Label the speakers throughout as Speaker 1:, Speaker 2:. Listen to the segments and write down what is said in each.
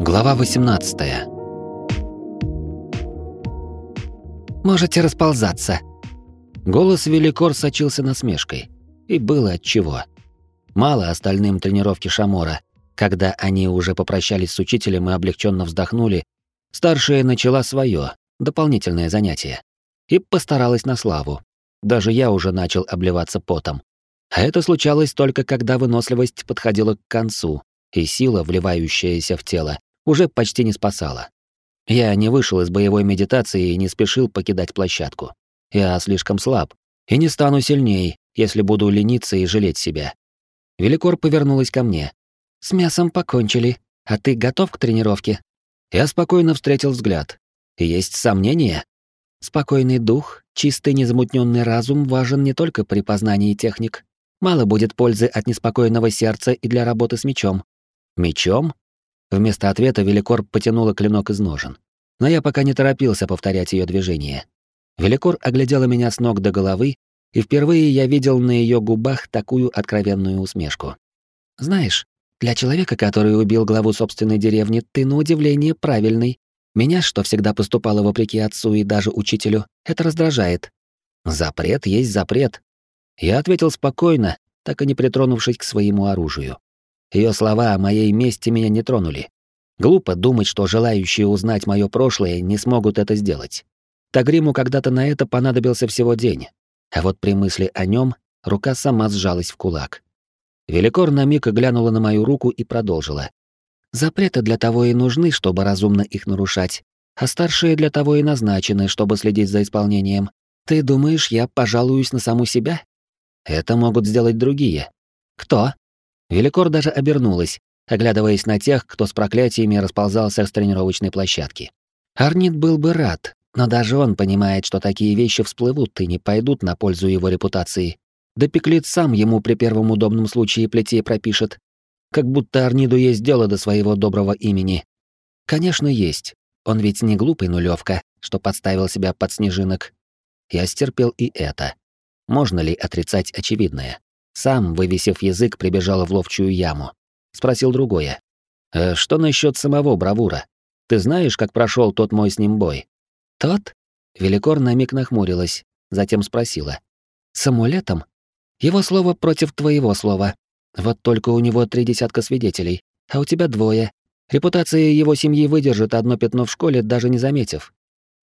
Speaker 1: Глава 18.
Speaker 2: Можете расползаться.
Speaker 1: Голос Великор сочился насмешкой. И было отчего. Мало остальным тренировки Шамора. Когда они уже попрощались с учителем и облегченно вздохнули, старшая начала свое, дополнительное занятие. И постаралась на славу. Даже я уже начал обливаться потом. А это случалось только когда выносливость подходила к концу, и сила, вливающаяся в тело, уже почти не спасала. Я не вышел из боевой медитации и не спешил покидать площадку. Я слишком слаб, и не стану сильней, если буду лениться и жалеть себя. Великор повернулась ко мне. «С мясом покончили, а ты готов к тренировке?» Я спокойно встретил взгляд. Есть сомнения? Спокойный дух, чистый незамутненный разум важен не только при познании техник. Мало будет пользы от неспокойного сердца и для работы с мечом. Мечом? Вместо ответа Великор потянула клинок из ножен. Но я пока не торопился повторять ее движение. Великор оглядела меня с ног до головы, и впервые я видел на ее губах такую откровенную усмешку. «Знаешь, для человека, который убил главу собственной деревни, ты на удивление правильный. Меня, что всегда поступало вопреки отцу и даже учителю, это раздражает. Запрет есть запрет. Я ответил спокойно, так и не притронувшись к своему оружию. Ее слова о моей мести меня не тронули. Глупо думать, что желающие узнать мое прошлое не смогут это сделать. Тагриму когда-то на это понадобился всего день. А вот при мысли о нем рука сама сжалась в кулак. Великор на миг глянула на мою руку и продолжила. Запреты для того и нужны, чтобы разумно их нарушать, а старшие для того и назначены, чтобы следить за исполнением. Ты думаешь, я пожалуюсь на саму себя? Это могут сделать другие. Кто? Великор даже обернулась, оглядываясь на тех, кто с проклятиями расползался с тренировочной площадки. Арнит был бы рад, но даже он понимает, что такие вещи всплывут и не пойдут на пользу его репутации. Да Пеклит сам ему при первом удобном случае плетей пропишет, как будто Арниду есть дело до своего доброго имени. Конечно, есть. Он ведь не глупый нулевка, что подставил себя под снежинок. Я стерпел и это. Можно ли отрицать очевидное? Сам, вывесив язык, прибежал в ловчую яму. Спросил другое. «Э, «Что насчет самого Бравура? Ты знаешь, как прошел тот мой с ним бой?» «Тот?» Великор на миг нахмурилась, затем спросила. «С амулетом? Его слово против твоего слова. Вот только у него три десятка свидетелей, а у тебя двое. Репутация его семьи выдержит одно пятно в школе, даже не заметив.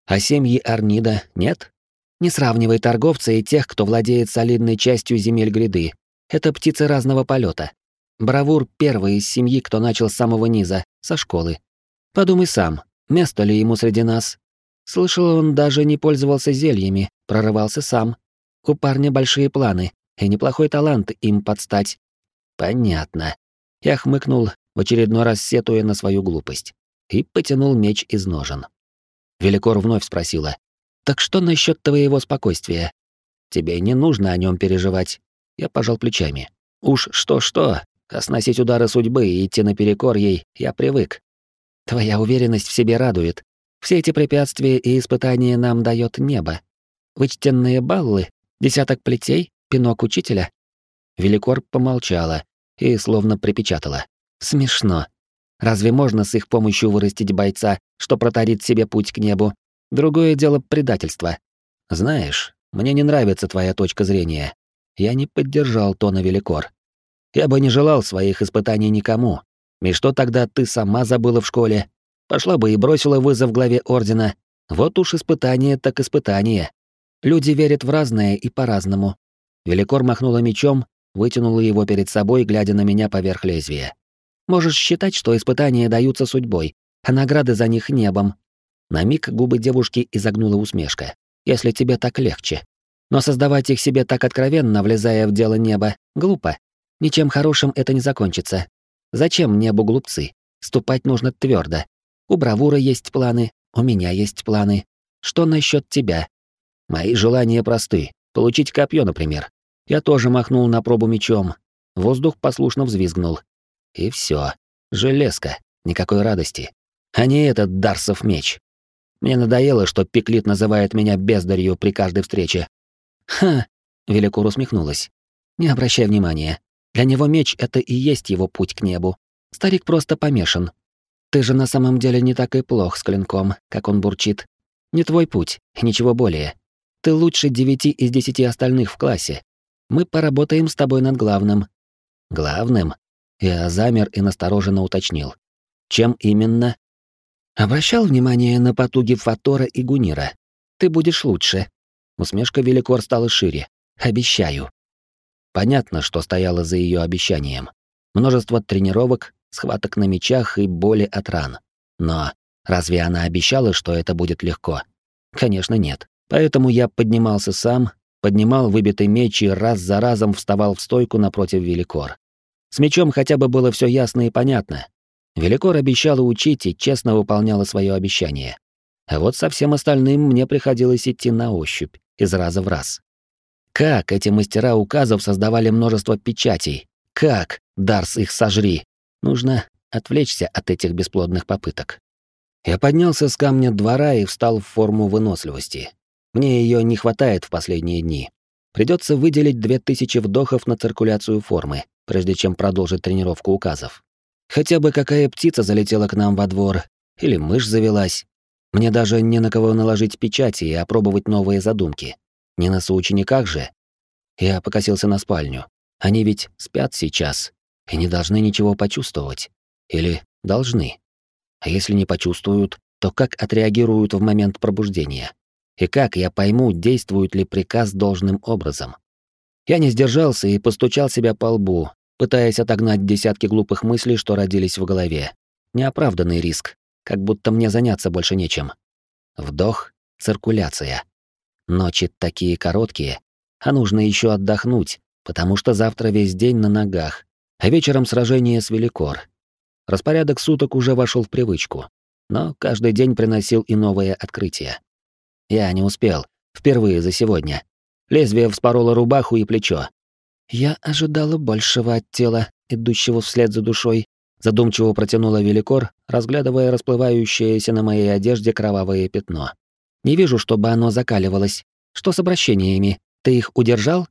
Speaker 1: А семьи Арнида нет? Не сравнивай торговца и тех, кто владеет солидной частью земель гряды. Это птицы разного полета. Бравур первый из семьи, кто начал с самого низа, со школы. Подумай сам, место ли ему среди нас? Слышал, он даже не пользовался зельями, прорывался сам. У парня большие планы, и неплохой талант им подстать. Понятно. Я хмыкнул, в очередной раз сетуя на свою глупость, и потянул меч из ножен. Великор вновь спросила. «Так что насчет твоего спокойствия? Тебе не нужно о нем переживать». Я пожал плечами. «Уж что-что, а сносить удары судьбы и идти наперекор ей я привык. Твоя уверенность в себе радует. Все эти препятствия и испытания нам дает небо. Вычтенные баллы, десяток плетей, пинок учителя. Великор помолчала и словно припечатала. Смешно. Разве можно с их помощью вырастить бойца, что протарит себе путь к небу? Другое дело предательство. Знаешь, мне не нравится твоя точка зрения. Я не поддержал тона Великор. Я бы не желал своих испытаний никому. И что тогда ты сама забыла в школе? Пошла бы и бросила вызов главе Ордена. Вот уж испытание так испытание. Люди верят в разное и по-разному. Великор махнула мечом вытянула его перед собой, глядя на меня поверх лезвия. Можешь считать, что испытания даются судьбой, а награды за них небом. На миг губы девушки изогнула усмешка. Если тебе так легче. Но создавать их себе так откровенно, влезая в дело неба, глупо. Ничем хорошим это не закончится. Зачем небу глупцы? Ступать нужно твердо. У бравура есть планы, у меня есть планы. Что насчет тебя? Мои желания просты. Получить копье, например. Я тоже махнул на пробу мечом. Воздух послушно взвизгнул. И все. Железка. Никакой радости. А не этот Дарсов меч. Мне надоело, что Пеклит называет меня бездарью при каждой встрече. Ха! Великур усмехнулась. Не обращай внимания. Для него меч — это и есть его путь к небу. Старик просто помешан. Ты же на самом деле не так и плох с клинком, как он бурчит. Не твой путь, ничего более. Ты лучше девяти из десяти остальных в классе. Мы поработаем с тобой над главным». «Главным?» Я замер и настороженно уточнил. «Чем именно?» «Обращал внимание на потуги Фатора и Гунира. Ты будешь лучше». Усмешка Великор стала шире. «Обещаю». Понятно, что стояло за ее обещанием. Множество тренировок, схваток на мечах и боли от ран. Но разве она обещала, что это будет легко? Конечно, нет. Поэтому я поднимался сам, поднимал выбитый меч и раз за разом вставал в стойку напротив Великор. С мечом хотя бы было все ясно и понятно. Великор обещала учить и честно выполняла свое обещание. А вот со всем остальным мне приходилось идти на ощупь, из раза в раз. Как эти мастера указов создавали множество печатей? Как? Дарс их сожри. Нужно отвлечься от этих бесплодных попыток. Я поднялся с камня двора и встал в форму выносливости. Мне ее не хватает в последние дни. Придется выделить две тысячи вдохов на циркуляцию формы, прежде чем продолжить тренировку указов. Хотя бы какая птица залетела к нам во двор, или мышь завелась. Мне даже не на кого наложить печати и опробовать новые задумки. Не на соучениках же. Я покосился на спальню. Они ведь спят сейчас и не должны ничего почувствовать. Или должны. А если не почувствуют, то как отреагируют в момент пробуждения? И как я пойму, действует ли приказ должным образом? Я не сдержался и постучал себя по лбу, пытаясь отогнать десятки глупых мыслей, что родились в голове. Неоправданный риск, как будто мне заняться больше нечем. Вдох, циркуляция. Ночи такие короткие, а нужно еще отдохнуть, потому что завтра весь день на ногах, а вечером сражение с Великор. Распорядок суток уже вошел в привычку, но каждый день приносил и новые открытия. Я не успел. Впервые за сегодня. Лезвие вспороло рубаху и плечо. Я ожидала большего от тела, идущего вслед за душой. Задумчиво протянула Великор, разглядывая расплывающееся на моей одежде кровавое пятно. Не вижу, чтобы оно закаливалось. Что с обращениями? Ты их удержал?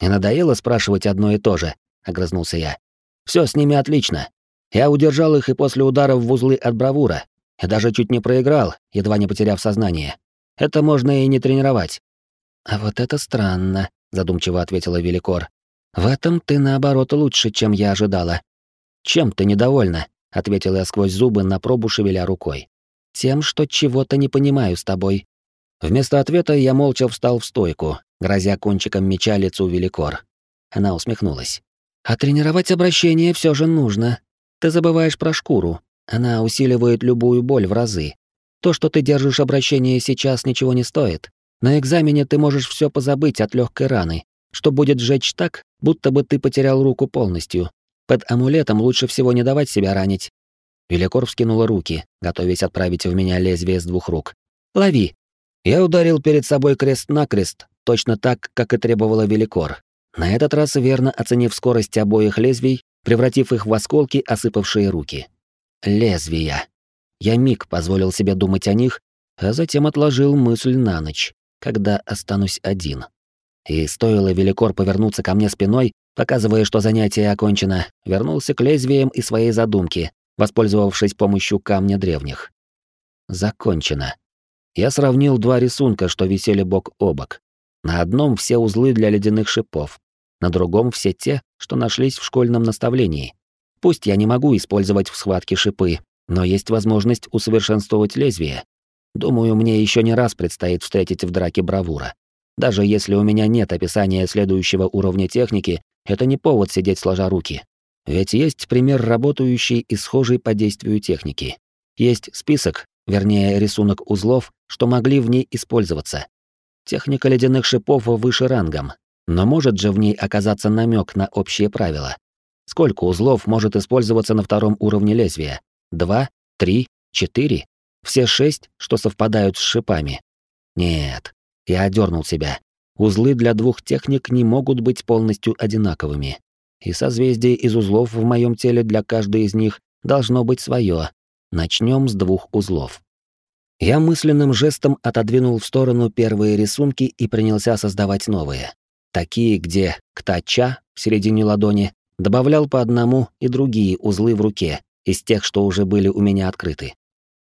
Speaker 1: Не надоело спрашивать одно и то же, огрызнулся я. Все с ними отлично. Я удержал их и после ударов в узлы от бравура. Я даже чуть не проиграл, едва не потеряв сознание. Это можно и не тренировать. А вот это странно, задумчиво ответила Великор. В этом ты наоборот лучше, чем я ожидала. Чем ты недовольна? ответила я сквозь зубы на пробу шевеля рукой. Тем, что чего-то не понимаю с тобой. Вместо ответа я молча встал в стойку, грозя кончиком меча лицу Великор. Она усмехнулась. А тренировать обращение все же нужно. Ты забываешь про шкуру. Она усиливает любую боль в разы. То, что ты держишь обращение сейчас, ничего не стоит. На экзамене ты можешь все позабыть от легкой раны, что будет жечь так, будто бы ты потерял руку полностью. Под амулетом лучше всего не давать себя ранить. Великор вскинула руки, готовясь отправить в меня лезвие с двух рук. «Лови!» Я ударил перед собой крест-накрест, точно так, как и требовала Великор. На этот раз верно оценив скорость обоих лезвий, превратив их в осколки, осыпавшие руки. Лезвия. Я миг позволил себе думать о них, а затем отложил мысль на ночь, когда останусь один. И стоило Великор повернуться ко мне спиной, показывая, что занятие окончено, вернулся к лезвиям и своей задумке, воспользовавшись помощью камня древних. Закончено. Я сравнил два рисунка, что висели бок о бок. На одном все узлы для ледяных шипов, на другом все те, что нашлись в школьном наставлении. Пусть я не могу использовать в схватке шипы, но есть возможность усовершенствовать лезвие. Думаю, мне еще не раз предстоит встретить в драке бравура. Даже если у меня нет описания следующего уровня техники, это не повод сидеть сложа руки. Ведь есть пример работающей и схожей по действию техники. Есть список, вернее, рисунок узлов, что могли в ней использоваться. Техника ледяных шипов выше рангом, но может же в ней оказаться намек на общие правила. Сколько узлов может использоваться на втором уровне лезвия? Два, три, четыре, все шесть, что совпадают с шипами. Нет, я одернул себя. Узлы для двух техник не могут быть полностью одинаковыми. И созвездие из узлов в моем теле для каждой из них должно быть свое. Начнем с двух узлов. Я мысленным жестом отодвинул в сторону первые рисунки и принялся создавать новые. Такие, где ктача в середине ладони добавлял по одному и другие узлы в руке, из тех, что уже были у меня открыты.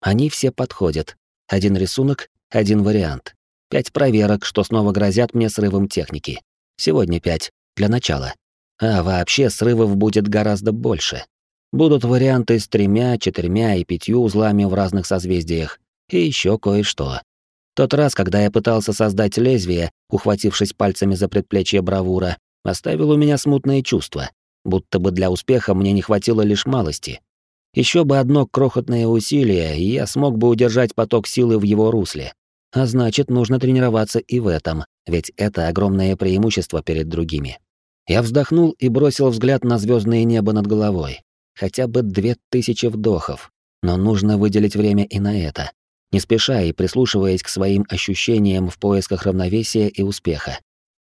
Speaker 1: Они все подходят. Один рисунок, один вариант. Пять проверок, что снова грозят мне срывом техники. Сегодня пять, для начала. А вообще срывов будет гораздо больше. Будут варианты с тремя, четырьмя и пятью узлами в разных созвездиях. И еще кое-что. Тот раз, когда я пытался создать лезвие, ухватившись пальцами за предплечье бравура, оставил у меня смутные чувства, будто бы для успеха мне не хватило лишь малости. Еще бы одно крохотное усилие, и я смог бы удержать поток силы в его русле. А значит, нужно тренироваться и в этом, ведь это огромное преимущество перед другими. Я вздохнул и бросил взгляд на звездное небо над головой. Хотя бы две тысячи вдохов, но нужно выделить время и на это не спеша и прислушиваясь к своим ощущениям в поисках равновесия и успеха.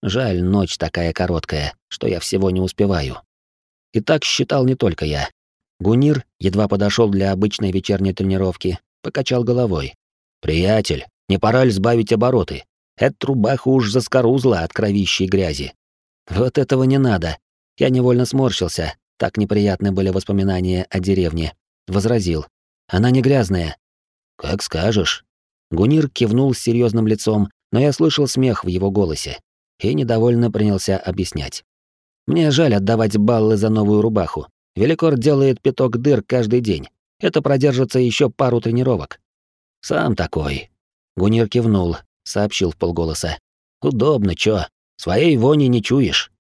Speaker 1: Жаль, ночь такая короткая, что я всего не успеваю. И так считал не только я. Гунир едва подошел для обычной вечерней тренировки, покачал головой. «Приятель, не пора ли сбавить обороты? Эта рубаха уж заскорузла от кровищей грязи». «Вот этого не надо». Я невольно сморщился, так неприятны были воспоминания о деревне. Возразил. «Она не грязная, «Как скажешь». Гунир кивнул с серьезным лицом, но я слышал смех в его голосе и недовольно принялся объяснять. «Мне жаль отдавать баллы за новую рубаху. Великор делает пяток дыр каждый день. Это продержится еще пару тренировок». «Сам такой». Гунир кивнул, сообщил в полголоса. «Удобно, чё? Своей вони не чуешь».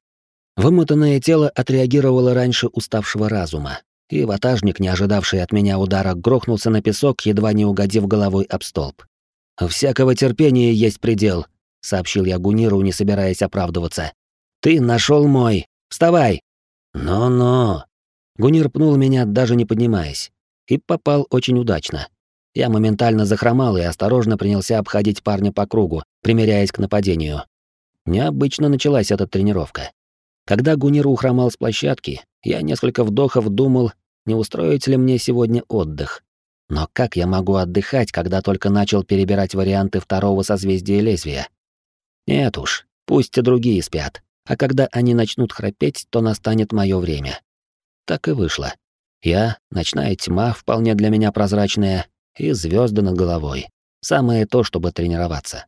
Speaker 1: Вымотанное тело отреагировало раньше уставшего разума и ватажник, не ожидавший от меня удара, грохнулся на песок, едва не угодив головой об столб. «Всякого терпения есть предел», — сообщил я Гуниру, не собираясь оправдываться. «Ты нашел мой! Вставай!» «Но-но!» Гунир пнул меня, даже не поднимаясь. И попал очень удачно. Я моментально захромал и осторожно принялся обходить парня по кругу, примеряясь к нападению. Необычно началась эта тренировка. Когда Гунир ухромал с площадки, я несколько вдохов думал, не устроить ли мне сегодня отдых. Но как я могу отдыхать, когда только начал перебирать варианты второго созвездия лезвия? Нет уж, пусть и другие спят, а когда они начнут храпеть, то настанет мое время. Так и вышло. Я, ночная тьма, вполне для меня прозрачная, и звезды над головой. Самое то, чтобы тренироваться.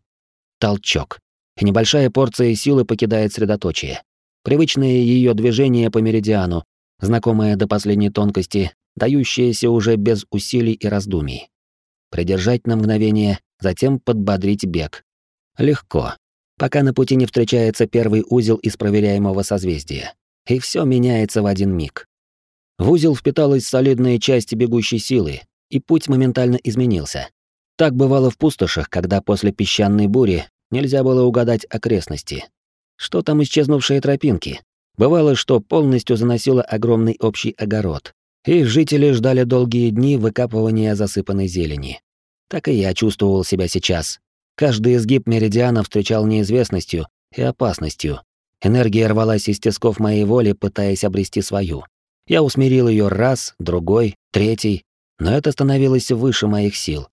Speaker 1: Толчок. И небольшая порция силы покидает средоточие. Привычные ее движения по меридиану, знакомые до последней тонкости, дающиеся уже без усилий и раздумий. Придержать на мгновение, затем подбодрить бег. Легко. Пока на пути не встречается первый узел из проверяемого созвездия. И все меняется в один миг. В узел впиталась солидная часть бегущей силы, и путь моментально изменился. Так бывало в пустошах, когда после песчаной бури нельзя было угадать окрестности, что там исчезнувшие тропинки? Бывало, что полностью заносило огромный общий огород, и жители ждали долгие дни выкапывания засыпанной зелени. Так и я чувствовал себя сейчас. Каждый изгиб меридиана встречал неизвестностью и опасностью. Энергия рвалась из тисков моей воли, пытаясь обрести свою. Я усмирил ее раз, другой, третий, но это становилось выше моих сил.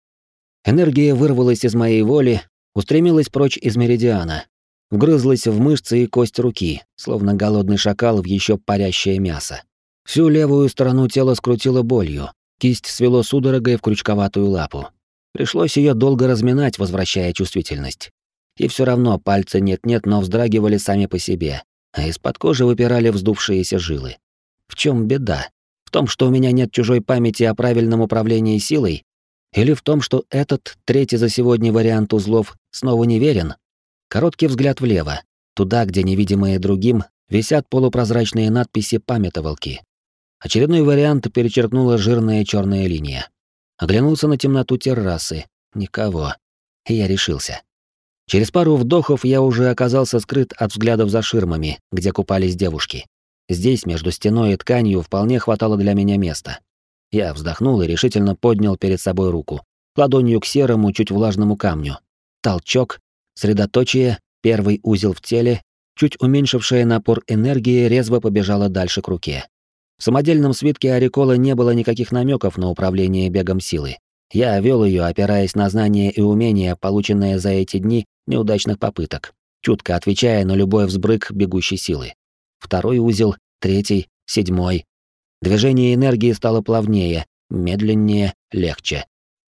Speaker 1: Энергия вырвалась из моей воли, устремилась прочь из меридиана, вгрызлась в мышцы и кость руки, словно голодный шакал в еще парящее мясо. Всю левую сторону тела скрутило болью, кисть свело судорогой в крючковатую лапу. Пришлось ее долго разминать, возвращая чувствительность. И все равно пальцы нет-нет, но вздрагивали сами по себе, а из-под кожи выпирали вздувшиеся жилы. В чем беда? В том, что у меня нет чужой памяти о правильном управлении силой? Или в том, что этот, третий за сегодня вариант узлов, снова неверен, Короткий взгляд влево, туда, где невидимые другим висят полупрозрачные надписи памятовалки. Очередной вариант перечеркнула жирная черная линия. Оглянулся на темноту террасы. Никого. И я решился. Через пару вдохов я уже оказался скрыт от взглядов за ширмами, где купались девушки. Здесь, между стеной и тканью, вполне хватало для меня места. Я вздохнул и решительно поднял перед собой руку, ладонью к серому, чуть влажному камню. Толчок, Средоточие, первый узел в теле, чуть уменьшившее напор энергии, резво побежала дальше к руке. В самодельном свитке Арикола не было никаких намеков на управление бегом силы. Я вел ее, опираясь на знания и умения, полученные за эти дни неудачных попыток, чутко отвечая на любой взбрык бегущей силы. Второй узел, третий, седьмой. Движение энергии стало плавнее, медленнее, легче.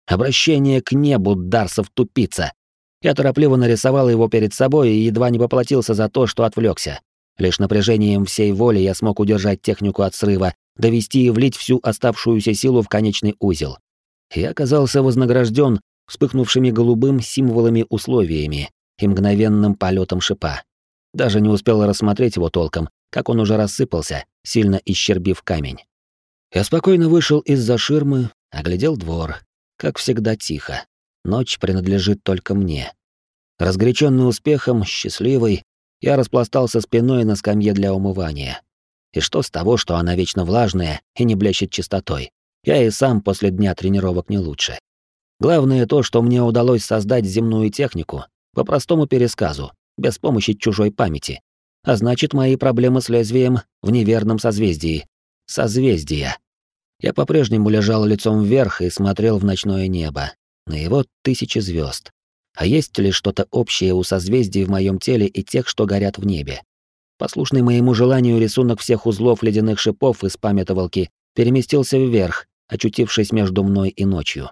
Speaker 1: Обращение к небу, Дарсов тупица. Я торопливо нарисовал его перед собой и едва не поплатился за то, что отвлекся. Лишь напряжением всей воли я смог удержать технику от срыва, довести и влить всю оставшуюся силу в конечный узел. Я оказался вознагражден вспыхнувшими голубым символами условиями и мгновенным полетом шипа. Даже не успел рассмотреть его толком, как он уже рассыпался, сильно исчербив камень. Я спокойно вышел из-за ширмы, оглядел двор. Как всегда тихо. Ночь принадлежит только мне. Разгоряченный успехом, счастливый, я распластался спиной на скамье для умывания. И что с того, что она вечно влажная и не блещет чистотой? Я и сам после дня тренировок не лучше. Главное то, что мне удалось создать земную технику, по простому пересказу, без помощи чужой памяти. А значит, мои проблемы с лезвием в неверном созвездии. Созвездия. Я по-прежнему лежал лицом вверх и смотрел в ночное небо. На его тысячи звезд. А есть ли что-то общее у созвездий в моем теле и тех, что горят в небе? Послушный моему желанию рисунок всех узлов ледяных шипов из памятовалки переместился вверх, очутившись между мной и ночью.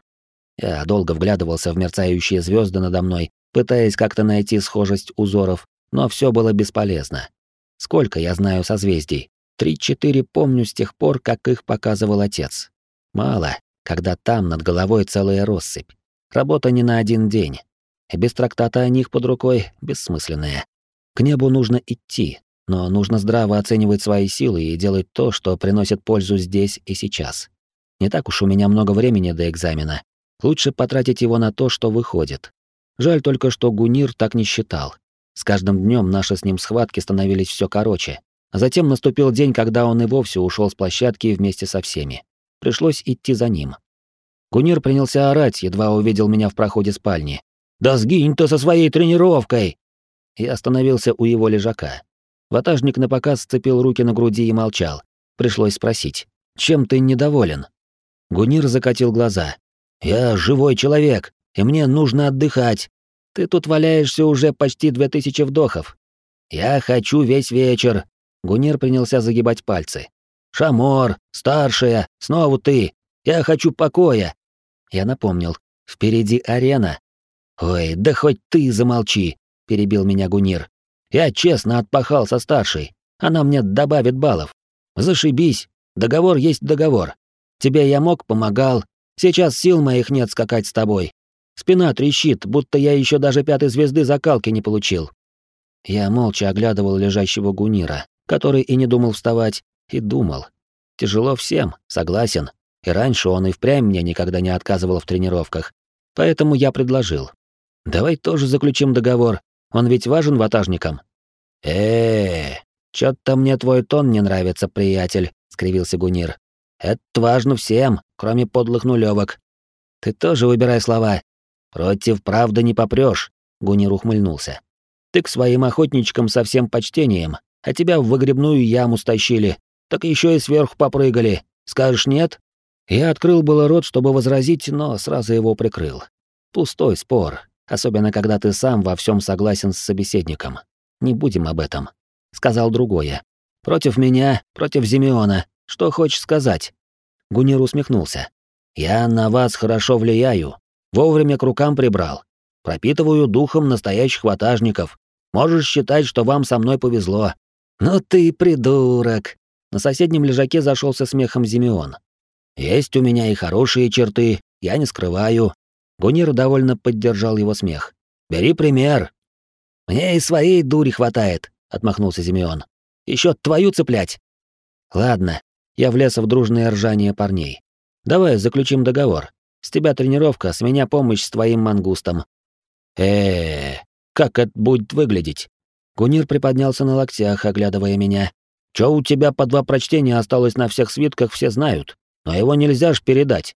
Speaker 1: Я долго вглядывался в мерцающие звезды надо мной, пытаясь как-то найти схожесть узоров, но все было бесполезно. Сколько я знаю созвездий? Три-четыре помню с тех пор, как их показывал отец. Мало, когда там над головой целая россыпь. Работа не на один день. Без трактата о них под рукой бессмысленная. К небу нужно идти, но нужно здраво оценивать свои силы и делать то, что приносит пользу здесь и сейчас. Не так уж у меня много времени до экзамена. Лучше потратить его на то, что выходит. Жаль только, что Гунир так не считал. С каждым днем наши с ним схватки становились все короче. А затем наступил день, когда он и вовсе ушел с площадки вместе со всеми. Пришлось идти за ним. Гунир принялся орать, едва увидел меня в проходе спальни. «Да сгинь ты со своей тренировкой!» Я остановился у его лежака. Ватажник напоказ сцепил руки на груди и молчал. Пришлось спросить, «Чем ты недоволен?» Гунир закатил глаза. «Я живой человек, и мне нужно отдыхать. Ты тут валяешься уже почти две тысячи вдохов. Я хочу весь вечер». Гунир принялся загибать пальцы. «Шамор, старшая, снова ты. Я хочу покоя». Я напомнил. «Впереди арена». «Ой, да хоть ты замолчи», — перебил меня Гунир. «Я честно отпахал со старшей. Она мне добавит баллов. Зашибись. Договор есть договор. Тебе я мог, помогал. Сейчас сил моих нет скакать с тобой. Спина трещит, будто я еще даже пятой звезды закалки не получил. Я молча оглядывал лежащего Гунира, который и не думал вставать, и думал. Тяжело всем, согласен. И раньше он и впрямь мне никогда не отказывал в тренировках. Поэтому я предложил. Давай тоже заключим договор. Он ведь важен ватажникам. Э, -э чё-то мне твой тон не нравится, приятель, скривился Гунир. Это важно всем, кроме подлых нулевок. Ты тоже выбирай слова. Против правды не попрёшь, Гунир ухмыльнулся. Ты к своим охотничкам со всем почтением, а тебя в выгребную яму стащили, так еще и сверху попрыгали. Скажешь нет? Я открыл было рот, чтобы возразить, но сразу его прикрыл. Пустой спор, особенно когда ты сам во всем согласен с собеседником. Не будем об этом. Сказал другое. Против меня, против Зимеона, что хочешь сказать?» Гунир усмехнулся. «Я на вас хорошо влияю. Вовремя к рукам прибрал. Пропитываю духом настоящих ватажников. Можешь считать, что вам со мной повезло». «Ну ты придурок!» На соседнем лежаке зашелся смехом Зимеон. «Есть у меня и хорошие черты, я не скрываю». Гунир довольно поддержал его смех. «Бери пример». «Мне и своей дури хватает», — отмахнулся Зимеон. Еще твою цеплять». «Ладно, я влез в дружное ржание парней. «Давай заключим договор. С тебя тренировка, с меня помощь с твоим мангустом». э, -э как это будет выглядеть?» Гунир приподнялся на локтях, оглядывая меня. «Чё у тебя по два прочтения осталось на всех свитках, все знают. Но его нельзя ж передать.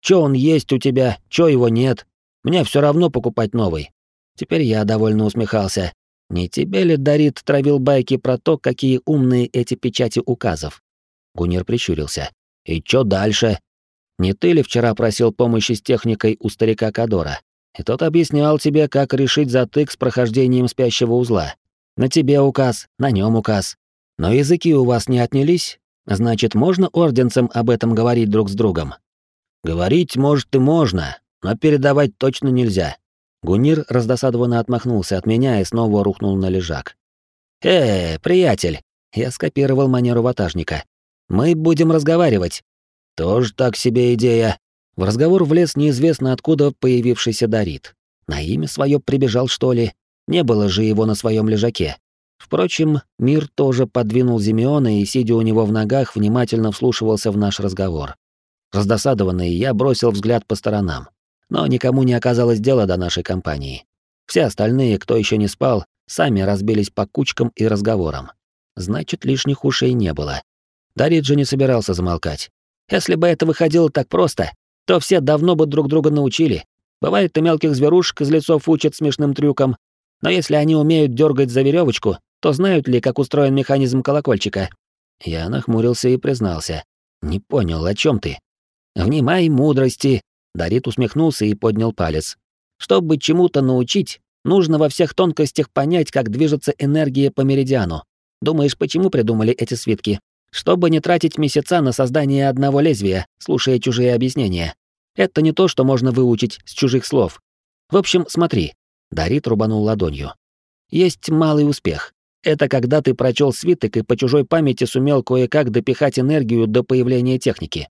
Speaker 1: Чё он есть у тебя, чё его нет. Мне все равно покупать новый». Теперь я довольно усмехался. Не тебе ли Дарит травил байки про то, какие умные эти печати указов? Гунир прищурился. «И чё дальше? Не ты ли вчера просил помощи с техникой у старика Кадора? И тот объяснял тебе, как решить затык с прохождением спящего узла. На тебе указ, на нем указ. Но языки у вас не отнялись? Значит, можно орденцам об этом говорить друг с другом? Говорить, может, и можно, но передавать точно нельзя. Гунир раздосадованно отмахнулся от меня и снова рухнул на лежак. «Э, приятель!» Я скопировал манеру ватажника. «Мы будем разговаривать». «Тоже так себе идея». В разговор влез неизвестно откуда появившийся Дарит. На имя свое прибежал, что ли? Не было же его на своем лежаке. Впрочем, мир тоже подвинул Зимеона и, сидя у него в ногах, внимательно вслушивался в наш разговор. Раздосадованный, я бросил взгляд по сторонам. Но никому не оказалось дела до нашей компании. Все остальные, кто еще не спал, сами разбились по кучкам и разговорам. Значит, лишних ушей не было. Дарит же не собирался замолкать. Если бы это выходило так просто, то все давно бы друг друга научили. Бывает, и мелких зверушек из лесов учат смешным трюкам. Но если они умеют дергать за веревочку, то знают ли, как устроен механизм колокольчика? Я нахмурился и признался. Не понял, о чем ты? Внимай мудрости, Дарит усмехнулся и поднял палец. Чтобы чему-то научить, нужно во всех тонкостях понять, как движется энергия по меридиану. Думаешь, почему придумали эти свитки? Чтобы не тратить месяца на создание одного лезвия, слушая чужие объяснения. Это не то, что можно выучить с чужих слов. В общем, смотри. Дарит рубанул ладонью. Есть малый успех. Это когда ты прочел свиток и по чужой памяти сумел кое-как допихать энергию до появления техники.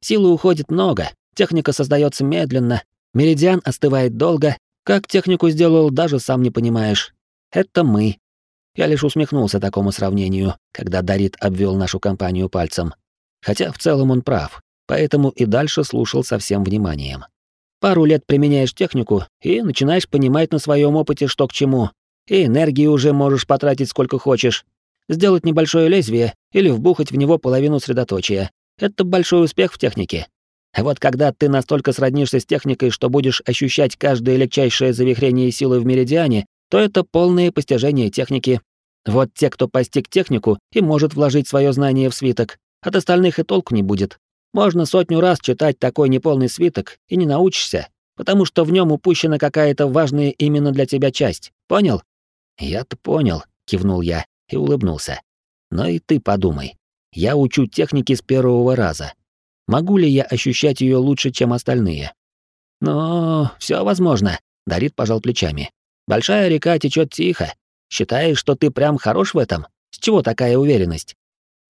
Speaker 1: Силы уходит много, Техника создается медленно, меридиан остывает долго. Как технику сделал, даже сам не понимаешь. Это мы. Я лишь усмехнулся такому сравнению, когда Дарит обвел нашу компанию пальцем. Хотя в целом он прав, поэтому и дальше слушал со всем вниманием. Пару лет применяешь технику и начинаешь понимать на своем опыте, что к чему. И энергии уже можешь потратить сколько хочешь. Сделать небольшое лезвие или вбухать в него половину средоточия. Это большой успех в технике. А вот когда ты настолько сроднишься с техникой, что будешь ощущать каждое легчайшее завихрение силы в меридиане, то это полное постижение техники. Вот те, кто постиг технику и может вложить свое знание в свиток, от остальных и толку не будет. Можно сотню раз читать такой неполный свиток и не научишься, потому что в нем упущена какая-то важная именно для тебя часть. Понял? Я-то понял, кивнул я и улыбнулся. Но и ты подумай. Я учу техники с первого раза, Могу ли я ощущать ее лучше, чем остальные? Но все возможно, Дарит пожал плечами. Большая река течет тихо. Считаешь, что ты прям хорош в этом? С чего такая уверенность?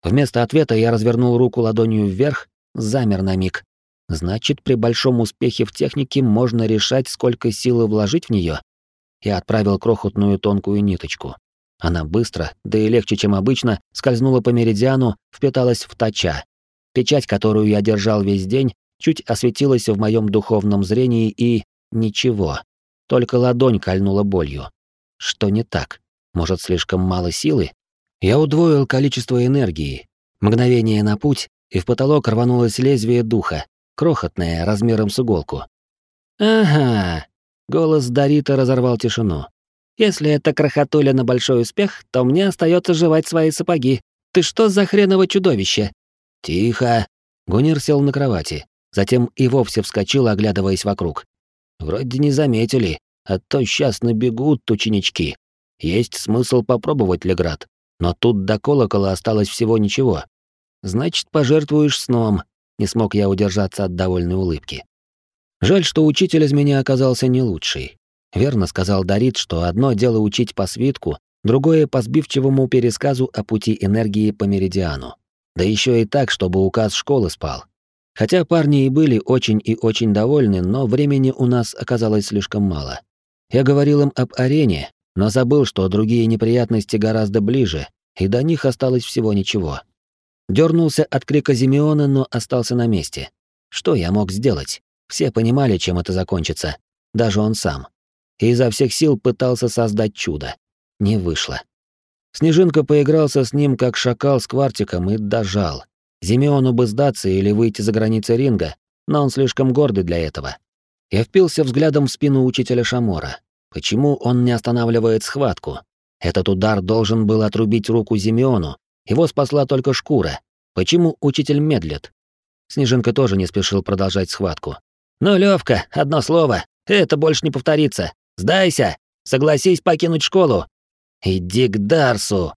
Speaker 1: Вместо ответа я развернул руку ладонью вверх, замер на миг. Значит, при большом успехе в технике можно решать, сколько силы вложить в нее. Я отправил крохотную тонкую ниточку. Она быстро, да и легче, чем обычно, скользнула по меридиану, впиталась в тача, Печать, которую я держал весь день, чуть осветилась в моем духовном зрении и... ничего. Только ладонь кольнула болью. Что не так? Может, слишком мало силы? Я удвоил количество энергии. Мгновение на путь, и в потолок рванулось лезвие духа, крохотное, размером с иголку. «Ага!» — голос Дарита разорвал тишину. «Если это крохотуля на большой успех, то мне остается жевать свои сапоги. Ты что за хреново чудовище? «Тихо!» Гунир сел на кровати, затем и вовсе вскочил, оглядываясь вокруг. «Вроде не заметили, а то сейчас набегут ученички. Есть смысл попробовать, Леград, но тут до колокола осталось всего ничего. Значит, пожертвуешь сном», — не смог я удержаться от довольной улыбки. Жаль, что учитель из меня оказался не лучший. Верно сказал Дарит, что одно дело учить по свитку, другое — по сбивчивому пересказу о пути энергии по меридиану. Да еще и так, чтобы указ школы спал. Хотя парни и были очень и очень довольны, но времени у нас оказалось слишком мало. Я говорил им об арене, но забыл, что другие неприятности гораздо ближе, и до них осталось всего ничего. Дёрнулся от крика Зимеона, но остался на месте. Что я мог сделать? Все понимали, чем это закончится, даже он сам. И изо всех сил пытался создать чудо. Не вышло. Снежинка поигрался с ним, как шакал с квартиком, и дожал. Зимеону бы сдаться или выйти за границы ринга, но он слишком гордый для этого. Я впился взглядом в спину учителя Шамора. Почему он не останавливает схватку? Этот удар должен был отрубить руку Зимеону. Его спасла только шкура. Почему учитель медлит? Снежинка тоже не спешил продолжать схватку. «Ну, Левка, одно слово. Это больше не повторится. Сдайся. Согласись покинуть школу. «Иди к Дарсу!»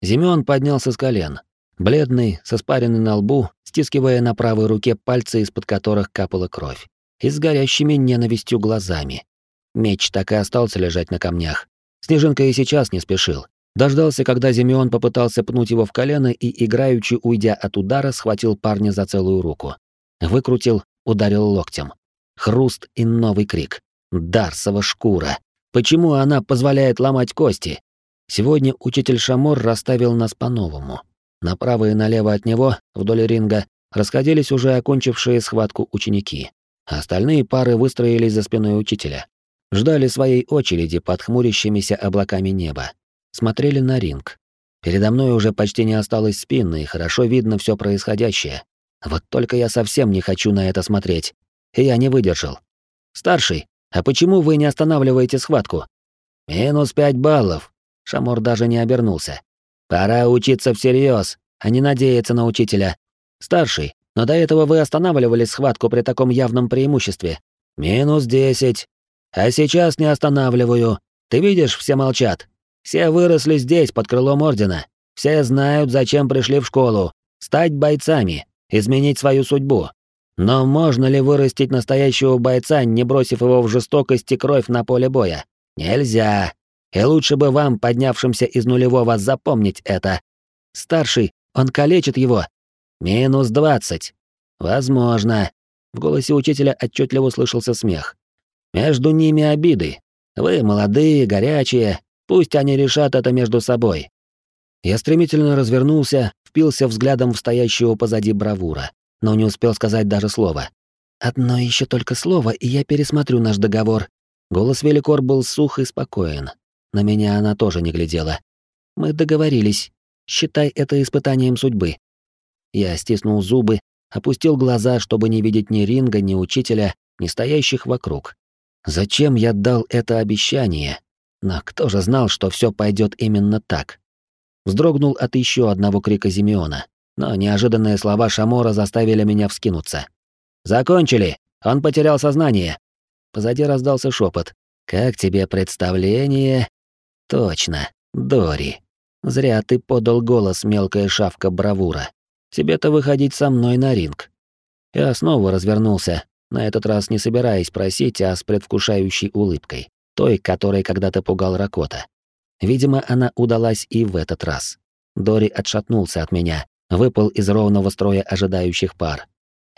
Speaker 1: Зимён поднялся с колен. бледный, со спаренной на лбу, стискивая на правой руке пальцы, из-под которых капала кровь, и с горящими ненавистью глазами. Меч так и остался лежать на камнях. Снежинка и сейчас не спешил. Дождался, когда Зимеон попытался пнуть его в колено и, играючи, уйдя от удара, схватил парня за целую руку. Выкрутил, ударил локтем. Хруст и новый крик. Дарсова шкура. Почему она позволяет ломать кости? Сегодня учитель Шамор расставил нас по-новому. Направо и налево от него, вдоль ринга, расходились уже окончившие схватку ученики. Остальные пары выстроились за спиной учителя. Ждали своей очереди под хмурящимися облаками неба. Смотрели на ринг. Передо мной уже почти не осталось спины, и хорошо видно все происходящее. Вот только я совсем не хочу на это смотреть. И я не выдержал. «Старший, а почему вы не останавливаете схватку?» «Минус пять баллов». Шамор даже не обернулся. Пора учиться всерьез, а не надеяться на учителя. Старший, но до этого вы останавливали схватку при таком явном преимуществе. Минус десять. А сейчас не останавливаю. Ты видишь, все молчат. Все выросли здесь, под крылом Ордена. Все знают, зачем пришли в школу. Стать бойцами, изменить свою судьбу. Но можно ли вырастить настоящего бойца, не бросив его в жестокость и кровь на поле боя? Нельзя. И лучше бы вам, поднявшимся из нулевого, запомнить это. Старший, он калечит его. Минус двадцать. Возможно. В голосе учителя отчетливо слышался смех. Между ними обиды. Вы молодые, горячие. Пусть они решат это между собой. Я стремительно развернулся, впился взглядом в стоящего позади бравура, но не успел сказать даже слова. «Одно еще только слово, и я пересмотрю наш договор». Голос Великор был сух и спокоен, на меня она тоже не глядела. Мы договорились. Считай это испытанием судьбы. Я стиснул зубы, опустил глаза, чтобы не видеть ни ринга, ни учителя, ни стоящих вокруг. Зачем я дал это обещание? Но кто же знал, что все пойдет именно так? Вздрогнул от еще одного крика Зимеона, но неожиданные слова Шамора заставили меня вскинуться. «Закончили! Он потерял сознание!» Позади раздался шепот. «Как тебе представление?» Точно, Дори. Зря ты подал голос, мелкая шавка бравура. Тебе-то выходить со мной на ринг. Я снова развернулся, на этот раз не собираясь просить, а с предвкушающей улыбкой, той, которой когда-то пугал Ракота. Видимо, она удалась и в этот раз. Дори отшатнулся от меня, выпал из ровного строя ожидающих пар.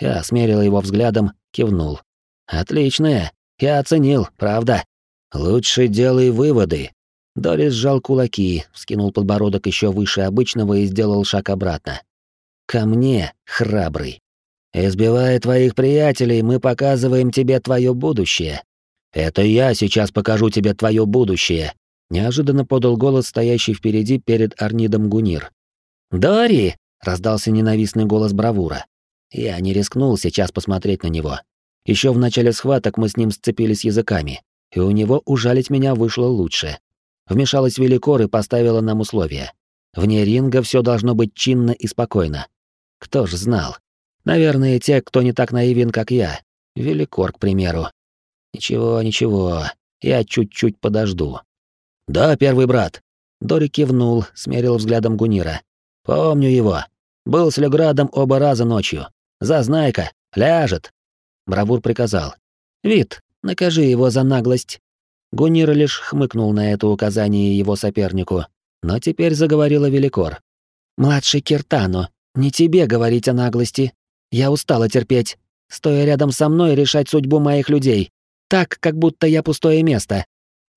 Speaker 1: Я смерил его взглядом, кивнул. «Отличная, я оценил, правда. Лучше делай выводы, Дорис сжал кулаки, вскинул подбородок еще выше обычного и сделал шаг обратно. «Ко мне, храбрый. Избивая твоих приятелей, мы показываем тебе твое будущее. Это я сейчас покажу тебе твое будущее», — неожиданно подал голос стоящий впереди перед Арнидом Гунир. «Дори!» — раздался ненавистный голос бравура. Я не рискнул сейчас посмотреть на него. Еще в начале схваток мы с ним сцепились языками, и у него ужалить меня вышло лучше. Вмешалась Великор и поставила нам условия. Вне ринга все должно быть чинно и спокойно. Кто ж знал? Наверное, те, кто не так наивен, как я. Великор, к примеру. Ничего, ничего, я чуть-чуть подожду. Да, первый брат. Дори кивнул, смерил взглядом Гунира. Помню его. Был с Леградом оба раза ночью. Зазнайка, ляжет. Бравур приказал. Вид, накажи его за наглость. Гунир лишь хмыкнул на это указание его сопернику, но теперь заговорила Великор. «Младший Киртано, не тебе говорить о наглости. Я устала терпеть, стоя рядом со мной решать судьбу моих людей. Так, как будто я пустое место.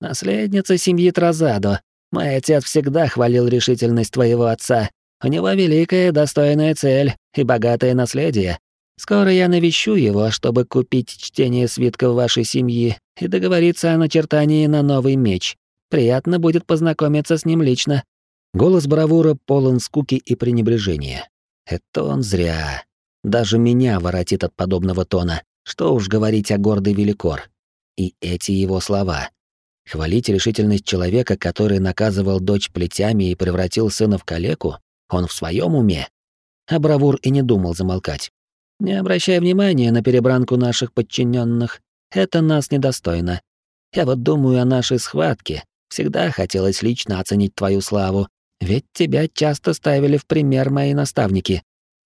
Speaker 1: Наследница семьи Тразадо. Мой отец всегда хвалил решительность твоего отца. У него великая достойная цель и богатое наследие. Скоро я навещу его, чтобы купить чтение свитков вашей семьи и договориться о начертании на новый меч. Приятно будет познакомиться с ним лично». Голос бравура полон скуки и пренебрежения. Это он зря. Даже меня воротит от подобного тона. Что уж говорить о гордой великор. И эти его слова. Хвалить решительность человека, который наказывал дочь плетями и превратил сына в калеку, он в своем уме? А бравур и не думал замолкать. Не обращай внимания на перебранку наших подчиненных. Это нас недостойно. Я вот думаю о нашей схватке. Всегда хотелось лично оценить твою славу. Ведь тебя часто ставили в пример мои наставники.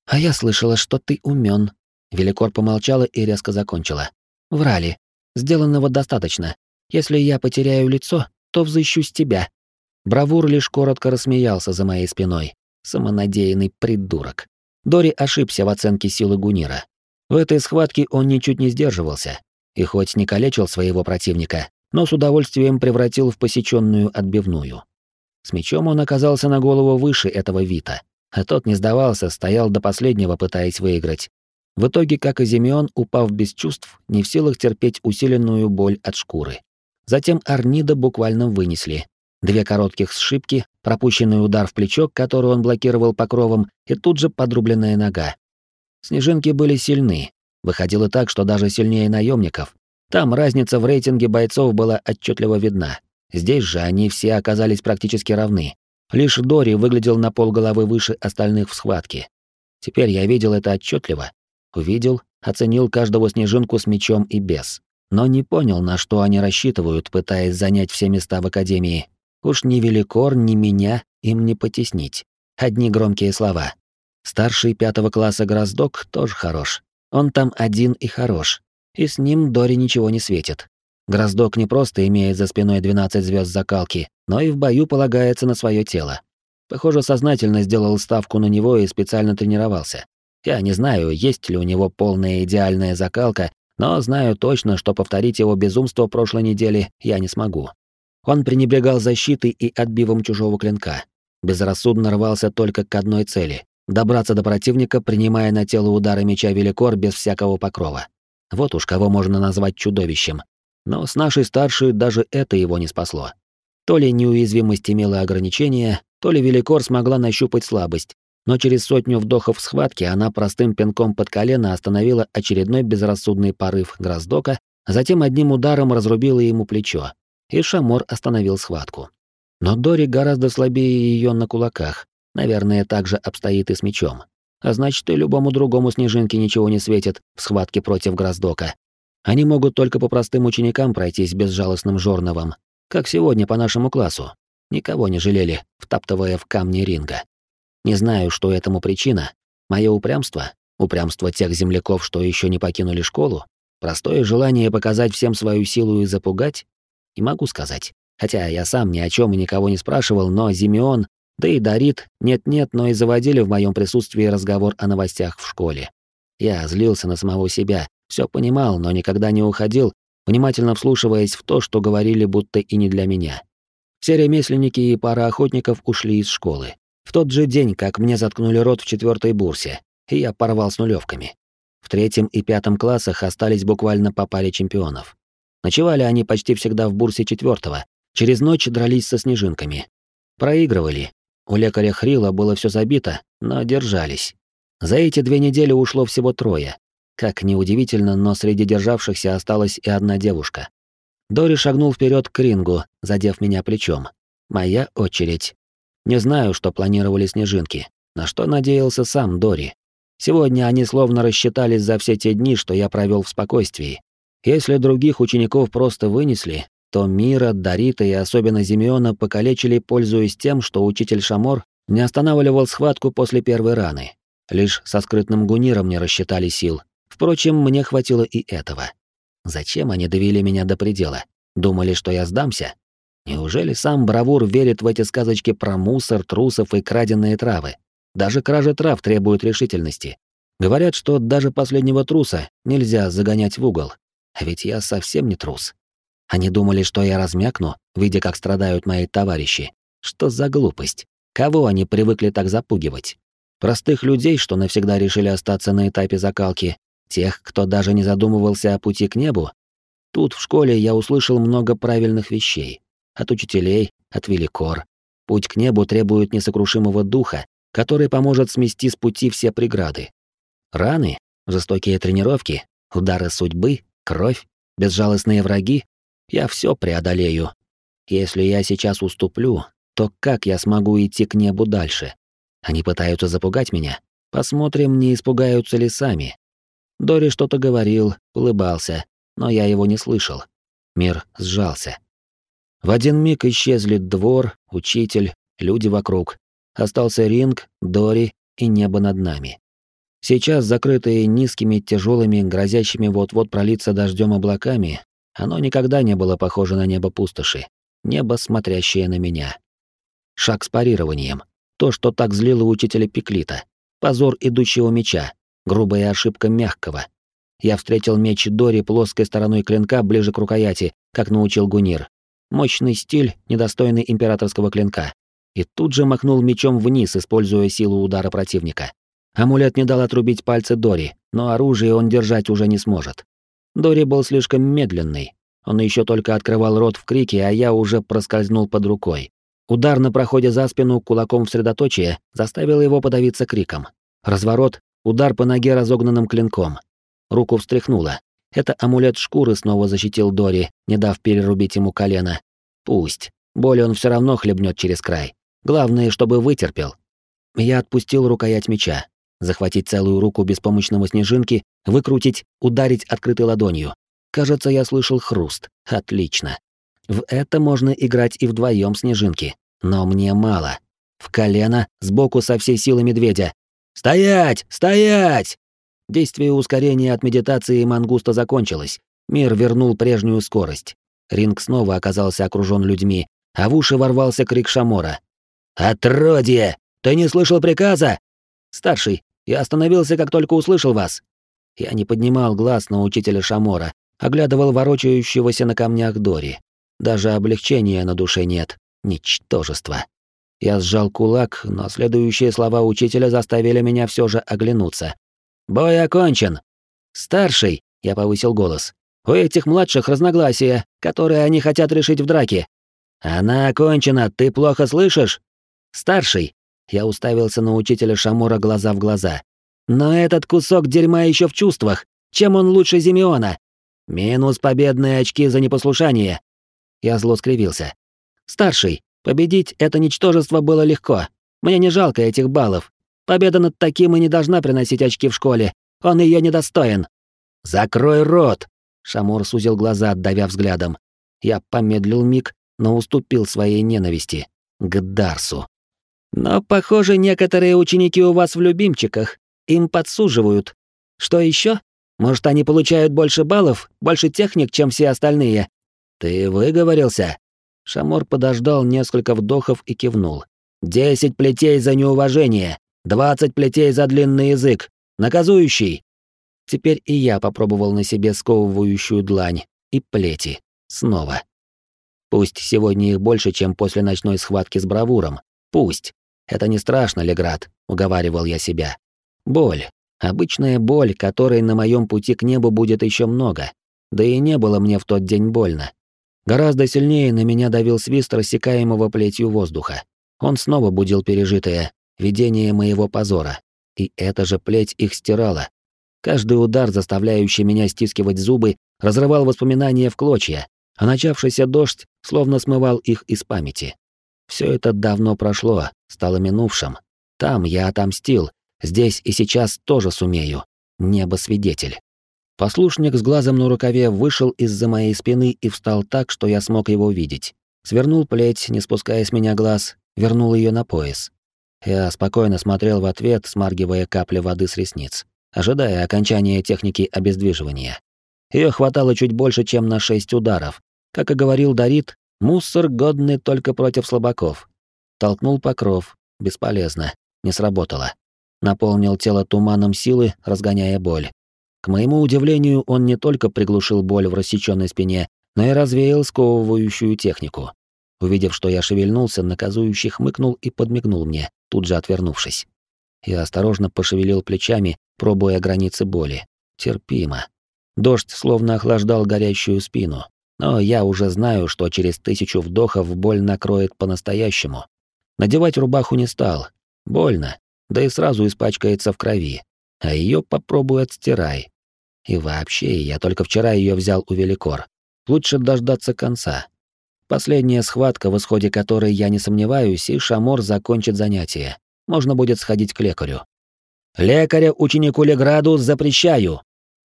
Speaker 1: А я слышала, что ты умен. Великор помолчала и резко закончила. Врали. Сделанного достаточно. Если я потеряю лицо, то взыщу с тебя. Бравур лишь коротко рассмеялся за моей спиной. Самонадеянный придурок. Дори ошибся в оценке силы Гунира. В этой схватке он ничуть не сдерживался, и хоть не калечил своего противника, но с удовольствием превратил в посеченную отбивную. С мечом он оказался на голову выше этого Вита, а тот не сдавался, стоял до последнего, пытаясь выиграть. В итоге, как и Зимеон, упав без чувств, не в силах терпеть усиленную боль от шкуры. Затем Арнида буквально вынесли. Две коротких сшибки, пропущенный удар в плечо, который он блокировал покровом, и тут же подрубленная нога. Снежинки были сильны. Выходило так, что даже сильнее наемников. Там разница в рейтинге бойцов была отчетливо видна. Здесь же они все оказались практически равны. Лишь Дори выглядел на полголовы выше остальных в схватке. Теперь я видел это отчетливо. Увидел, оценил каждого снежинку с мечом и без. Но не понял, на что они рассчитывают, пытаясь занять все места в Академии. Уж ни Великор, ни меня им не потеснить. Одни громкие слова. Старший пятого класса Гроздок тоже хорош. Он там один и хорош. И с ним Дори ничего не светит. Гроздок не просто имеет за спиной 12 звезд закалки, но и в бою полагается на свое тело. Похоже, сознательно сделал ставку на него и специально тренировался. Я не знаю, есть ли у него полная идеальная закалка, но знаю точно, что повторить его безумство прошлой недели я не смогу. Он пренебрегал защитой и отбивом чужого клинка. Безрассудно рвался только к одной цели добраться до противника, принимая на тело удары меча Великор без всякого покрова. Вот уж кого можно назвать чудовищем. Но с нашей старшей даже это его не спасло. То ли неуязвимость имела ограничения, то ли Великор смогла нащупать слабость, но через сотню вдохов схватки она простым пинком под колено остановила очередной безрассудный порыв Гроздока, затем одним ударом разрубила ему плечо, и Шамор остановил схватку. Но Дори гораздо слабее ее на кулаках, Наверное, так же обстоит и с мечом. А значит, и любому другому снежинке ничего не светит в схватке против Гроздока. Они могут только по простым ученикам пройтись безжалостным жорновом, как сегодня по нашему классу. Никого не жалели, втаптывая в камни ринга. Не знаю, что этому причина. Мое упрямство, упрямство тех земляков, что еще не покинули школу, простое желание показать всем свою силу и запугать? Не могу сказать. Хотя я сам ни о чем и никого не спрашивал, но Зимеон да и Дарит нет-нет, но и заводили в моем присутствии разговор о новостях в школе. Я злился на самого себя, все понимал, но никогда не уходил, внимательно вслушиваясь в то, что говорили будто и не для меня. Все ремесленники и пара охотников ушли из школы. В тот же день, как мне заткнули рот в четвертой бурсе, и я порвал с нулевками. В третьем и пятом классах остались буквально по паре чемпионов. Ночевали они почти всегда в бурсе четвертого. Через ночь дрались со снежинками. Проигрывали, у лекаря Хрила было все забито, но держались. За эти две недели ушло всего трое. Как неудивительно, но среди державшихся осталась и одна девушка. Дори шагнул вперед к рингу, задев меня плечом. Моя очередь. Не знаю, что планировали снежинки, на что надеялся сам Дори. Сегодня они словно рассчитались за все те дни, что я провел в спокойствии. Если других учеников просто вынесли, то Мира, Дарита и особенно Зимеона покалечили, пользуясь тем, что учитель Шамор не останавливал схватку после первой раны. Лишь со скрытным гуниром не рассчитали сил. Впрочем, мне хватило и этого. Зачем они довели меня до предела? Думали, что я сдамся? Неужели сам Бравур верит в эти сказочки про мусор, трусов и краденные травы? Даже кража трав требует решительности. Говорят, что даже последнего труса нельзя загонять в угол. А ведь я совсем не трус. Они думали, что я размякну, видя, как страдают мои товарищи. Что за глупость? Кого они привыкли так запугивать? Простых людей, что навсегда решили остаться на этапе закалки, тех, кто даже не задумывался о пути к небу? Тут, в школе, я услышал много правильных вещей. От учителей, от великор. Путь к небу требует несокрушимого духа, который поможет смести с пути все преграды. Раны, жестокие тренировки, удары судьбы, кровь, безжалостные враги я все преодолею. Если я сейчас уступлю, то как я смогу идти к небу дальше? Они пытаются запугать меня. Посмотрим, не испугаются ли сами. Дори что-то говорил, улыбался, но я его не слышал. Мир сжался. В один миг исчезли двор, учитель, люди вокруг, Остался ринг, Дори и небо над нами. Сейчас, закрытые низкими, тяжелыми, грозящими вот-вот пролиться дождем облаками, оно никогда не было похоже на небо пустоши, небо, смотрящее на меня. Шаг с парированием. То, что так злило учителя Пеклита. Позор идущего меча. Грубая ошибка мягкого. Я встретил меч Дори плоской стороной клинка ближе к рукояти, как научил Гунир. Мощный стиль, недостойный императорского клинка. И тут же махнул мечом вниз, используя силу удара противника. Амулет не дал отрубить пальцы Дори, но оружие он держать уже не сможет. Дори был слишком медленный. Он еще только открывал рот в крике, а я уже проскользнул под рукой. Удар на проходе за спину кулаком в средоточие заставил его подавиться криком. Разворот, удар по ноге разогнанным клинком. Руку встряхнуло. Это амулет шкуры снова защитил Дори, не дав перерубить ему колено. Пусть. Боль он все равно хлебнет через край. Главное, чтобы вытерпел. Я отпустил рукоять меча захватить целую руку беспомощного снежинки, выкрутить, ударить открытой ладонью. Кажется, я слышал хруст. Отлично. В это можно играть и вдвоем снежинки. Но мне мало. В колено, сбоку со всей силы медведя. «Стоять! Стоять!» Действие ускорения от медитации мангуста закончилось. Мир вернул прежнюю скорость. Ринг снова оказался окружен людьми, а в уши ворвался крик Шамора. «Отродье! Ты не слышал приказа? «Старший, я остановился, как только услышал вас». Я не поднимал глаз на учителя Шамора, оглядывал ворочающегося на камнях Дори. Даже облегчения на душе нет. Ничтожество. Я сжал кулак, но следующие слова учителя заставили меня все же оглянуться. «Бой окончен!» «Старший!» — я повысил голос. «У этих младших разногласия, которые они хотят решить в драке». «Она окончена, ты плохо слышишь?» «Старший!» Я уставился на учителя Шамура глаза в глаза. Но этот кусок дерьма еще в чувствах. Чем он лучше Зимеона? Минус победные очки за непослушание. Я зло скривился. Старший, победить это ничтожество было легко. Мне не жалко этих баллов. Победа над таким и не должна приносить очки в школе. Он ее недостоин. Закрой рот. Шамур сузил глаза, давя взглядом. Я помедлил миг, но уступил своей ненависти к Дарсу. Но, похоже, некоторые ученики у вас в любимчиках. Им подсуживают. Что еще? Может, они получают больше баллов, больше техник, чем все остальные? Ты выговорился? Шамор подождал несколько вдохов и кивнул. Десять плетей за неуважение, двадцать плетей за длинный язык. Наказующий. Теперь и я попробовал на себе сковывающую длань и плети. Снова. Пусть сегодня их больше, чем после ночной схватки с бравуром. Пусть. Это не страшно, Леград, уговаривал я себя. Боль. Обычная боль, которой на моем пути к небу будет еще много. Да и не было мне в тот день больно. Гораздо сильнее на меня давил свист рассекаемого плетью воздуха. Он снова будил пережитое, видение моего позора. И эта же плеть их стирала. Каждый удар, заставляющий меня стискивать зубы, разрывал воспоминания в клочья, а начавшийся дождь словно смывал их из памяти. Все это давно прошло, стало минувшим. Там я отомстил, здесь и сейчас тоже сумею. Небо свидетель. Послушник с глазом на рукаве вышел из-за моей спины и встал так, что я смог его видеть. Свернул плеть, не спуская с меня глаз, вернул ее на пояс. Я спокойно смотрел в ответ, смаргивая капли воды с ресниц, ожидая окончания техники обездвиживания. Ее хватало чуть больше, чем на шесть ударов. Как и говорил Дарит, Мусор годный только против слабаков. Толкнул покров. Бесполезно. Не сработало. Наполнил тело туманом силы, разгоняя боль. К моему удивлению, он не только приглушил боль в рассеченной спине, но и развеял сковывающую технику. Увидев, что я шевельнулся, наказующий хмыкнул и подмигнул мне, тут же отвернувшись. Я осторожно пошевелил плечами, пробуя границы боли. Терпимо. Дождь словно охлаждал горящую спину. Но я уже знаю, что через тысячу вдохов боль накроет по-настоящему. Надевать рубаху не стал. Больно. Да и сразу испачкается в крови. А ее попробуй отстирай. И вообще, я только вчера ее взял у Великор. Лучше дождаться конца. Последняя схватка, в исходе которой я не сомневаюсь, и Шамор закончит занятие. Можно будет сходить к лекарю. «Лекаря ученику Леграду запрещаю!»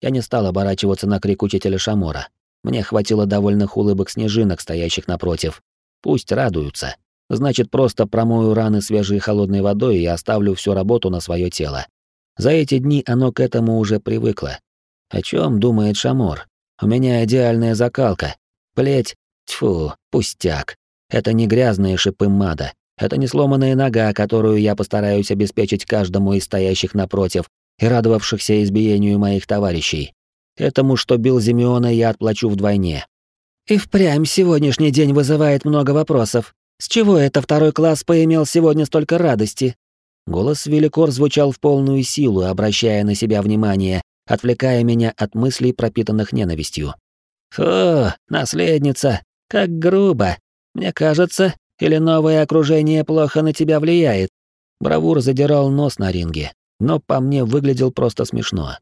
Speaker 1: Я не стал оборачиваться на крик учителя Шамора. Мне хватило довольных улыбок снежинок, стоящих напротив. Пусть радуются. Значит, просто промою раны свежей холодной водой и оставлю всю работу на свое тело. За эти дни оно к этому уже привыкло. О чем думает Шамор? У меня идеальная закалка. Плеть, тьфу, пустяк. Это не грязные шипы мада. Это не сломанная нога, которую я постараюсь обеспечить каждому из стоящих напротив и радовавшихся избиению моих товарищей. Этому, что бил Зимеона, я отплачу вдвойне. И впрямь сегодняшний день вызывает много вопросов. С чего это второй класс поимел сегодня столько радости? Голос Великор звучал в полную силу, обращая на себя внимание, отвлекая меня от мыслей, пропитанных ненавистью. «Фу, наследница, как грубо. Мне кажется, или новое окружение плохо на тебя влияет?» Бравур задирал нос на ринге, но по мне выглядел просто смешно.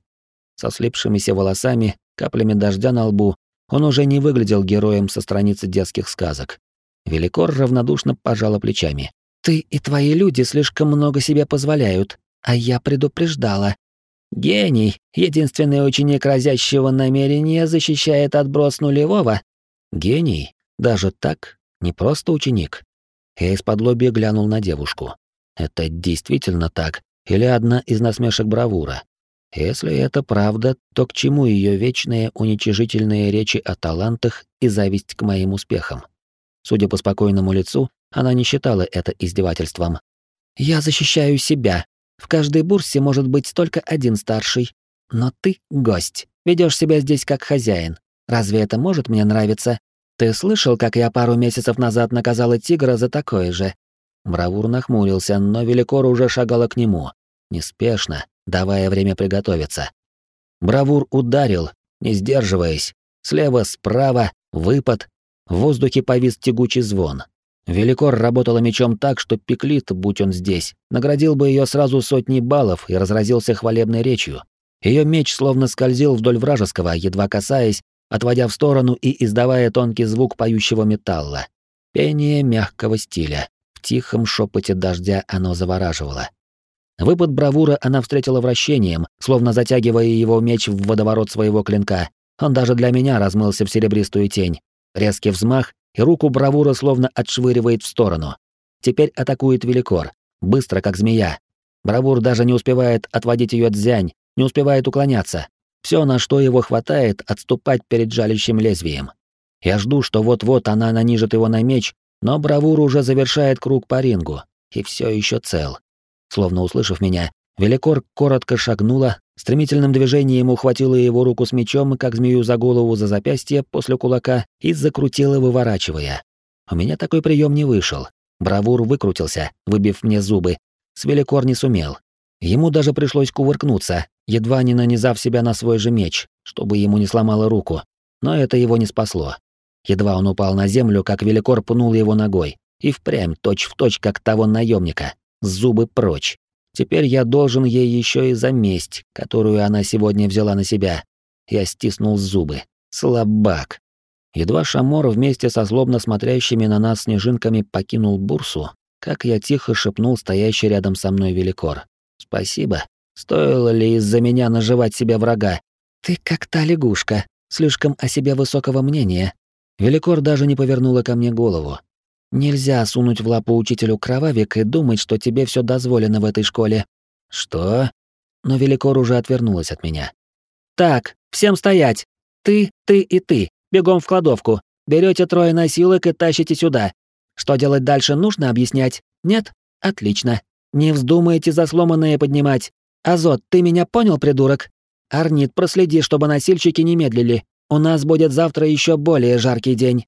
Speaker 1: Со слипшимися волосами, каплями дождя на лбу, он уже не выглядел героем со страницы детских сказок. Великор равнодушно пожала плечами. «Ты и твои люди слишком много себе позволяют, а я предупреждала. Гений, единственный ученик разящего намерения, защищает отброс нулевого. Гений? Даже так? Не просто ученик?» Я из-под лобья глянул на девушку. Это действительно так? Или одна из насмешек бравура? Если это правда, то к чему ее вечные уничижительные речи о талантах и зависть к моим успехам? Судя по спокойному лицу, она не считала это издевательством. «Я защищаю себя. В каждой бурсе может быть только один старший. Но ты — гость. Ведешь себя здесь как хозяин. Разве это может мне нравиться? Ты слышал, как я пару месяцев назад наказала тигра за такое же?» Бравур нахмурился, но Великор уже шагала к нему. Неспешно, давая время приготовиться. Бравур ударил, не сдерживаясь. Слева, справа, выпад. В воздухе повис тягучий звон. Великор работала мечом так, что Пеклит, будь он здесь, наградил бы ее сразу сотней баллов и разразился хвалебной речью. Ее меч словно скользил вдоль вражеского, едва касаясь, отводя в сторону и издавая тонкий звук поющего металла. Пение мягкого стиля. В тихом шепоте дождя оно завораживало. Выпад бравура она встретила вращением, словно затягивая его меч в водоворот своего клинка. Он даже для меня размылся в серебристую тень. Резкий взмах, и руку бравура словно отшвыривает в сторону. Теперь атакует Великор, быстро как змея. Бравур даже не успевает отводить ее дзянь, не успевает уклоняться. Все, на что его хватает, отступать перед жалящим лезвием. Я жду, что вот-вот она нанижит его на меч, но бравур уже завершает круг по рингу, и все еще цел. Словно услышав меня, Великор коротко шагнула, стремительным движением ухватила его руку с мечом, как змею за голову за запястье после кулака, и закрутила, выворачивая. У меня такой прием не вышел. Бравур выкрутился, выбив мне зубы. С Великор не сумел. Ему даже пришлось кувыркнуться, едва не нанизав себя на свой же меч, чтобы ему не сломало руку. Но это его не спасло. Едва он упал на землю, как Великор пнул его ногой. И впрямь точь-в-точь, точь, как того наемника зубы прочь. Теперь я должен ей еще и за месть, которую она сегодня взяла на себя. Я стиснул зубы. Слабак. Едва Шамор вместе со злобно смотрящими на нас снежинками покинул бурсу, как я тихо шепнул стоящий рядом со мной Великор. «Спасибо. Стоило ли из-за меня наживать себе врага? Ты как та лягушка, слишком о себе высокого мнения». Великор даже не повернула ко мне голову, Нельзя сунуть в лапу учителю кровавик и думать, что тебе все дозволено в этой школе. Что? Но Великор уже отвернулась от меня. Так, всем стоять. Ты, ты и ты. Бегом в кладовку. Берете трое носилок и тащите сюда. Что делать дальше, нужно объяснять? Нет? Отлично. Не вздумайте за сломанное поднимать. Азот, ты меня понял, придурок? Арнит, проследи, чтобы носильщики не медлили. У нас будет завтра еще более жаркий день.